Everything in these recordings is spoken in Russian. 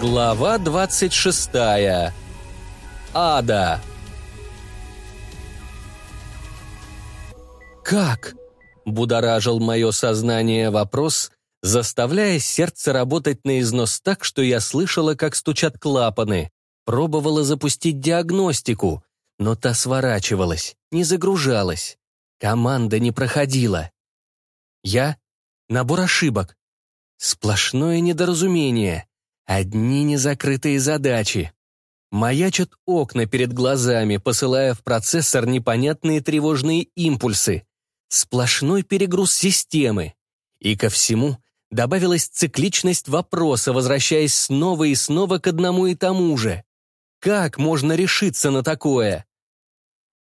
Глава 26. Ада. «Как?» — будоражил мое сознание вопрос, заставляя сердце работать на износ так, что я слышала, как стучат клапаны. Пробовала запустить диагностику, но та сворачивалась, не загружалась. Команда не проходила. Я — набор ошибок. Сплошное недоразумение. Одни незакрытые задачи. Маячат окна перед глазами, посылая в процессор непонятные тревожные импульсы. Сплошной перегруз системы. И ко всему добавилась цикличность вопроса, возвращаясь снова и снова к одному и тому же. Как можно решиться на такое?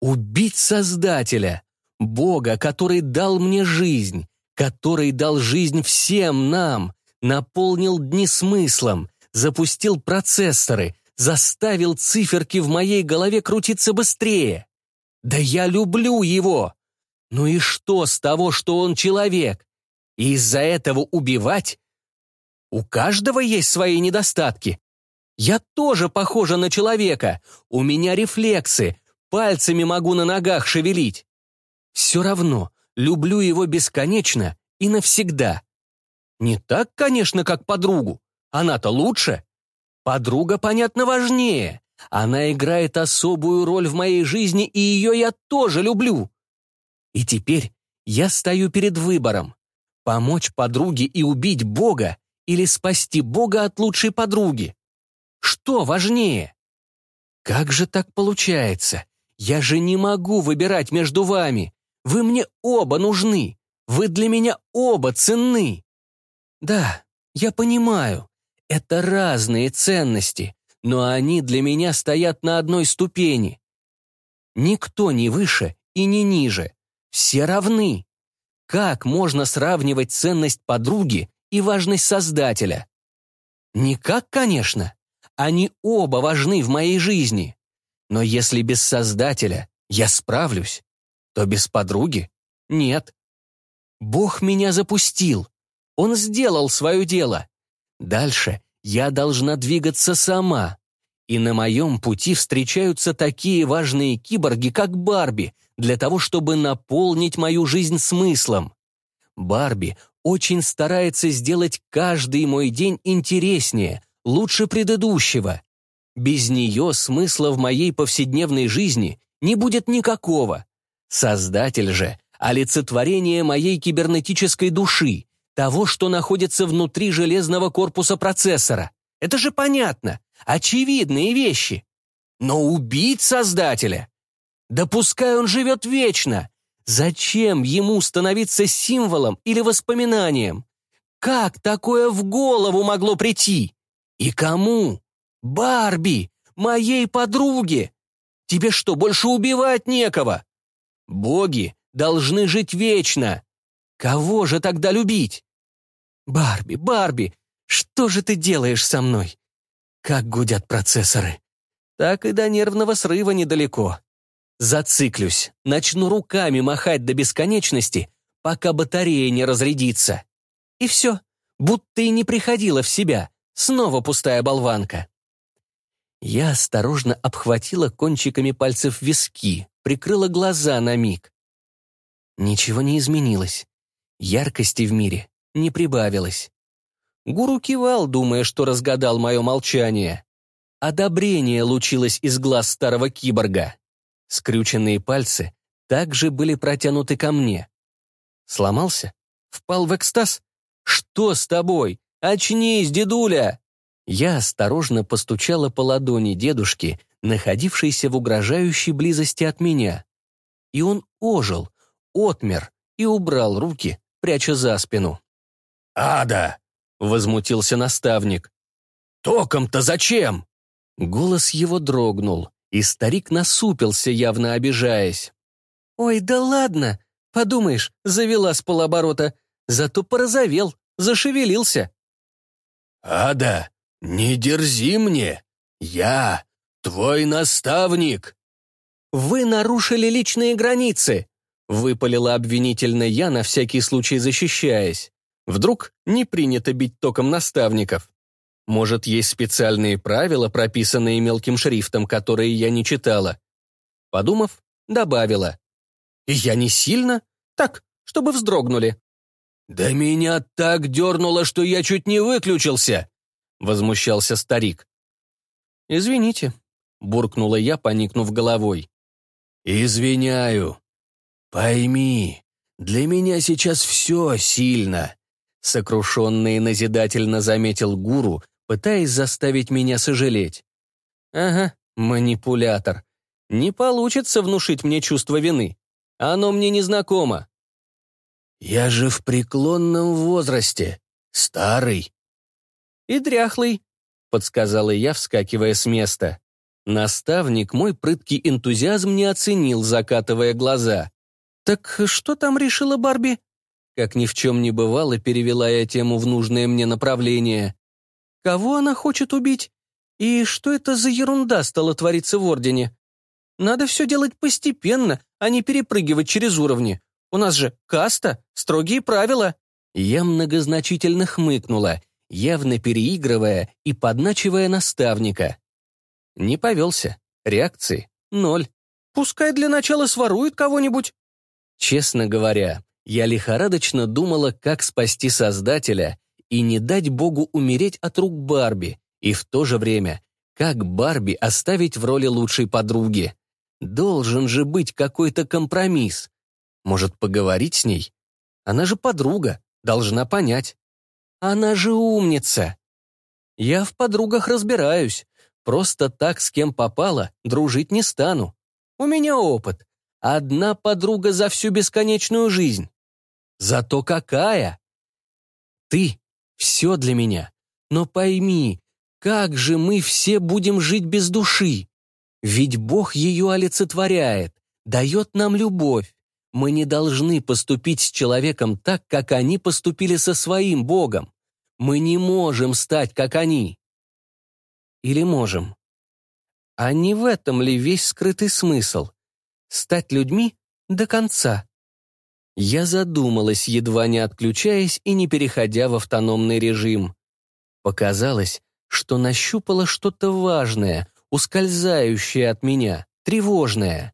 Убить Создателя, Бога, который дал мне жизнь, который дал жизнь всем нам, наполнил дни смыслом, запустил процессоры, заставил циферки в моей голове крутиться быстрее. Да я люблю его! Ну и что с того, что он человек? И из-за этого убивать? У каждого есть свои недостатки. Я тоже похожа на человека. У меня рефлексы. Пальцами могу на ногах шевелить. Все равно люблю его бесконечно и навсегда. Не так, конечно, как подругу. Она-то лучше. Подруга, понятно, важнее. Она играет особую роль в моей жизни, и ее я тоже люблю. И теперь я стою перед выбором. Помочь подруге и убить Бога или спасти Бога от лучшей подруги? Что важнее? Как же так получается? Я же не могу выбирать между вами. Вы мне оба нужны. Вы для меня оба ценны. Да, я понимаю, это разные ценности, но они для меня стоят на одной ступени. Никто не выше и не ниже. Все равны. Как можно сравнивать ценность подруги и важность Создателя? Никак, конечно. Они оба важны в моей жизни. Но если без Создателя я справлюсь, то без подруги нет. Бог меня запустил. Он сделал свое дело. Дальше я должна двигаться сама. И на моем пути встречаются такие важные киборги, как Барби, для того, чтобы наполнить мою жизнь смыслом. Барби очень старается сделать каждый мой день интереснее, лучше предыдущего. Без нее смысла в моей повседневной жизни не будет никакого. Создатель же — олицетворение моей кибернетической души, того, что находится внутри железного корпуса процессора. Это же понятно, очевидные вещи. Но убить Создателя? Да он живет вечно. Зачем ему становиться символом или воспоминанием? Как такое в голову могло прийти? И кому? Барби, моей подруге. Тебе что, больше убивать некого? Боги должны жить вечно. Кого же тогда любить? Барби, Барби, что же ты делаешь со мной? Как гудят процессоры. Так и до нервного срыва недалеко. Зациклюсь, начну руками махать до бесконечности, пока батарея не разрядится. И все, будто и не приходила в себя, снова пустая болванка. Я осторожно обхватила кончиками пальцев виски, прикрыла глаза на миг. Ничего не изменилось. Яркости в мире не прибавилось. Гуру кивал, думая, что разгадал мое молчание. Одобрение лучилось из глаз старого киборга. Скрюченные пальцы также были протянуты ко мне. Сломался? Впал в экстаз? Что с тобой? Очнись, дедуля! Я осторожно постучала по ладони дедушки, находившейся в угрожающей близости от меня. И он ожил, отмер и убрал руки, пряча за спину. «Ада!» — возмутился наставник. «Током-то зачем?» Голос его дрогнул, и старик насупился, явно обижаясь. «Ой, да ладно! Подумаешь, завела с полоборота, зато порозовел, зашевелился». «Ада, «Не дерзи мне! Я твой наставник!» «Вы нарушили личные границы!» — выпалила обвинительно я, на всякий случай защищаясь. Вдруг не принято бить током наставников. Может, есть специальные правила, прописанные мелким шрифтом, которые я не читала. Подумав, добавила. Я не сильно? Так, чтобы вздрогнули. «Да меня так дернуло, что я чуть не выключился!» — возмущался старик. «Извините», — буркнула я, поникнув головой. «Извиняю. Пойми, для меня сейчас все сильно», — сокрушенно и назидательно заметил гуру, пытаясь заставить меня сожалеть. «Ага, манипулятор. Не получится внушить мне чувство вины. Оно мне не знакомо». «Я же в преклонном возрасте, старый». «И дряхлый», — подсказала я, вскакивая с места. Наставник мой прыткий энтузиазм не оценил, закатывая глаза. «Так что там решила Барби?» Как ни в чем не бывало, перевела я тему в нужное мне направление. «Кого она хочет убить? И что это за ерунда стала твориться в Ордене? Надо все делать постепенно, а не перепрыгивать через уровни. У нас же каста, строгие правила». Я многозначительно хмыкнула явно переигрывая и подначивая наставника. Не повелся. Реакции — ноль. Пускай для начала сворует кого-нибудь. Честно говоря, я лихорадочно думала, как спасти Создателя и не дать Богу умереть от рук Барби, и в то же время, как Барби оставить в роли лучшей подруги. Должен же быть какой-то компромисс. Может, поговорить с ней? Она же подруга, должна понять. Она же умница. Я в подругах разбираюсь. Просто так с кем попало, дружить не стану. У меня опыт. Одна подруга за всю бесконечную жизнь. Зато какая! Ты — все для меня. Но пойми, как же мы все будем жить без души? Ведь Бог ее олицетворяет, дает нам любовь. Мы не должны поступить с человеком так, как они поступили со своим Богом. Мы не можем стать, как они. Или можем? А не в этом ли весь скрытый смысл? Стать людьми до конца. Я задумалась, едва не отключаясь и не переходя в автономный режим. Показалось, что нащупала что-то важное, ускользающее от меня, тревожное.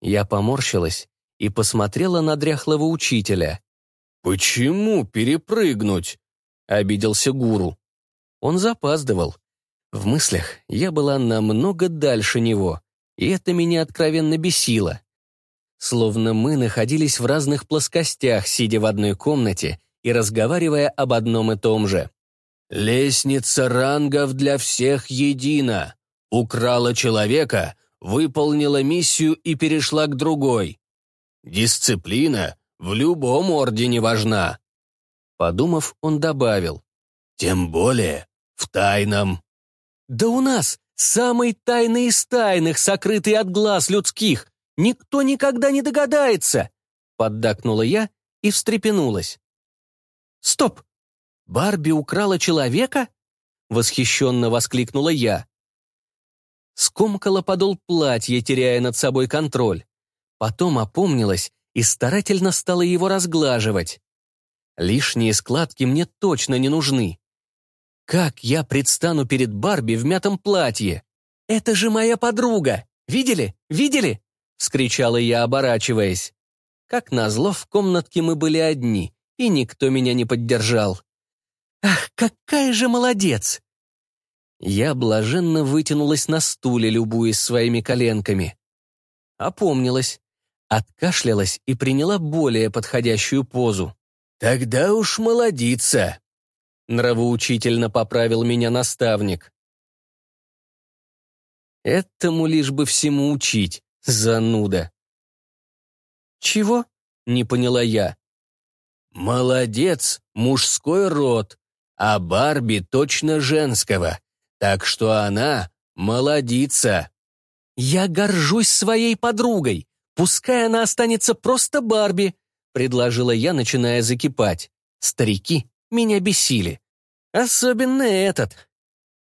Я поморщилась и посмотрела на дряхлого учителя. «Почему перепрыгнуть?» — обиделся гуру. Он запаздывал. В мыслях я была намного дальше него, и это меня откровенно бесило. Словно мы находились в разных плоскостях, сидя в одной комнате и разговаривая об одном и том же. «Лестница рангов для всех едина. Украла человека, выполнила миссию и перешла к другой. Дисциплина в любом ордене важна». Подумав, он добавил. «Тем более в тайном». «Да у нас самый тайный из тайных, сокрытый от глаз людских. Никто никогда не догадается!» Поддакнула я и встрепенулась. «Стоп! Барби украла человека?» Восхищенно воскликнула я. Скомкала подол платья, теряя над собой контроль. Потом опомнилась и старательно стала его разглаживать. Лишние складки мне точно не нужны. Как я предстану перед Барби в мятом платье? Это же моя подруга! Видели? Видели? Вскричала я, оборачиваясь. Как назло, в комнатке мы были одни, и никто меня не поддержал. Ах, какая же молодец! Я блаженно вытянулась на стуле, любуясь своими коленками. Опомнилась, откашлялась и приняла более подходящую позу. «Тогда уж молодица», — нравоучительно поправил меня наставник. Этому лишь бы всему учить, зануда. «Чего?» — не поняла я. «Молодец, мужской род, а Барби точно женского, так что она молодица». «Я горжусь своей подругой, пускай она останется просто Барби», предложила я, начиная закипать. Старики меня бесили. Особенно этот.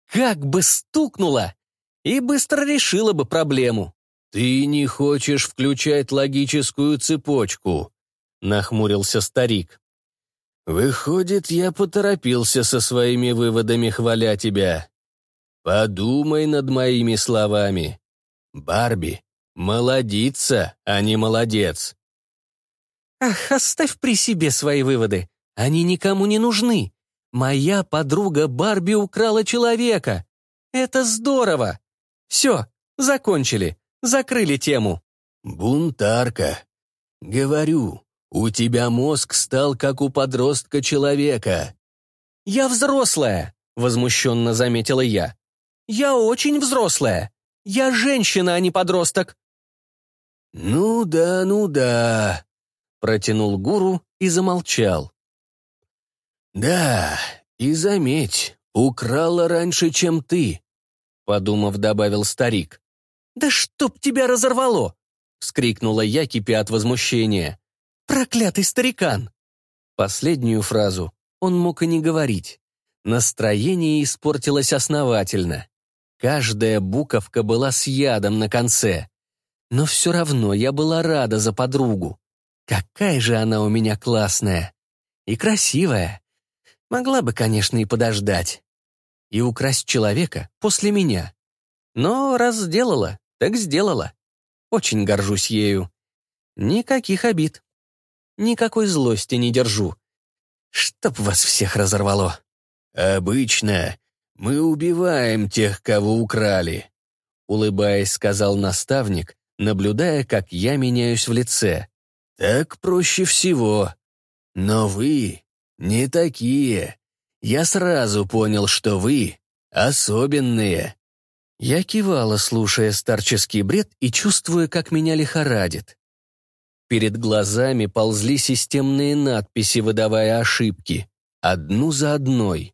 Как бы стукнуло! И быстро решила бы проблему. «Ты не хочешь включать логическую цепочку», — нахмурился старик. Выходит, я поторопился со своими выводами, хваля тебя. Подумай над моими словами. Барби, молодица, а не молодец. Ах, оставь при себе свои выводы. Они никому не нужны. Моя подруга Барби украла человека. Это здорово. Все, закончили, закрыли тему. Бунтарка. Говорю, у тебя мозг стал как у подростка человека. Я взрослая, возмущенно заметила я. Я очень взрослая. Я женщина, а не подросток. Ну да, ну да, протянул гуру и замолчал. «Да, и заметь, украла раньше, чем ты», — подумав, добавил старик. «Да чтоб тебя разорвало!» — вскрикнула я, кипя от возмущения. «Проклятый старикан!» Последнюю фразу он мог и не говорить. Настроение испортилось основательно. Каждая буковка была с ядом на конце. Но все равно я была рада за подругу. Какая же она у меня классная. И красивая. Могла бы, конечно, и подождать. И украсть человека после меня. Но раз сделала, так сделала. Очень горжусь ею. Никаких обид. Никакой злости не держу. Чтоб вас всех разорвало. «Обычно мы убиваем тех, кого украли», — улыбаясь, сказал наставник, наблюдая, как я меняюсь в лице. «Так проще всего. Но вы не такие. Я сразу понял, что вы особенные». Я кивала, слушая старческий бред и чувствуя, как меня лихорадит. Перед глазами ползли системные надписи, выдавая ошибки. Одну за одной.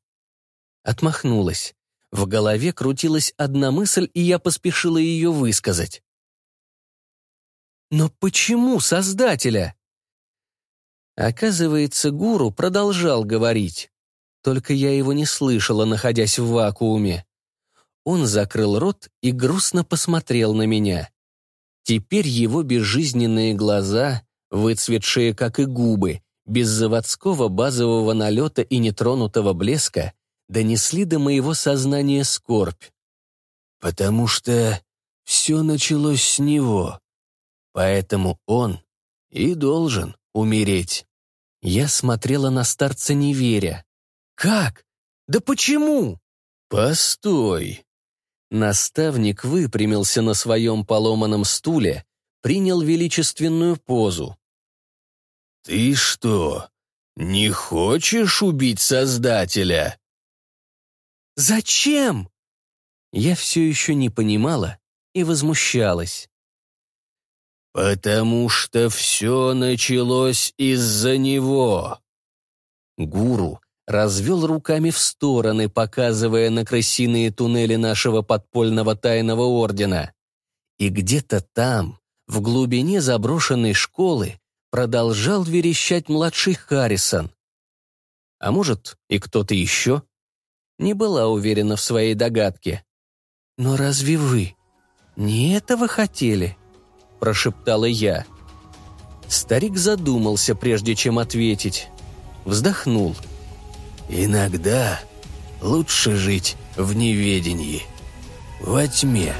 Отмахнулась. В голове крутилась одна мысль, и я поспешила ее высказать. Но почему Создателя? Оказывается, гуру продолжал говорить. Только я его не слышала, находясь в вакууме. Он закрыл рот и грустно посмотрел на меня. Теперь его безжизненные глаза, выцветшие, как и губы, без заводского базового налета и нетронутого блеска, донесли до моего сознания скорбь. «Потому что все началось с него, поэтому он и должен умереть». Я смотрела на старца не веря. «Как? Да почему?» «Постой!» Наставник выпрямился на своем поломанном стуле, принял величественную позу. «Ты что, не хочешь убить Создателя?» «Зачем?» Я все еще не понимала и возмущалась. «Потому что все началось из-за него». Гуру развел руками в стороны, показывая на крысиные туннели нашего подпольного тайного ордена. И где-то там, в глубине заброшенной школы, продолжал верещать младший Харрисон. А может, и кто-то еще? Не была уверена в своей догадке. «Но разве вы не этого хотели?» прошептала я. Старик задумался, прежде чем ответить. Вздохнул. «Иногда лучше жить в неведении, во тьме».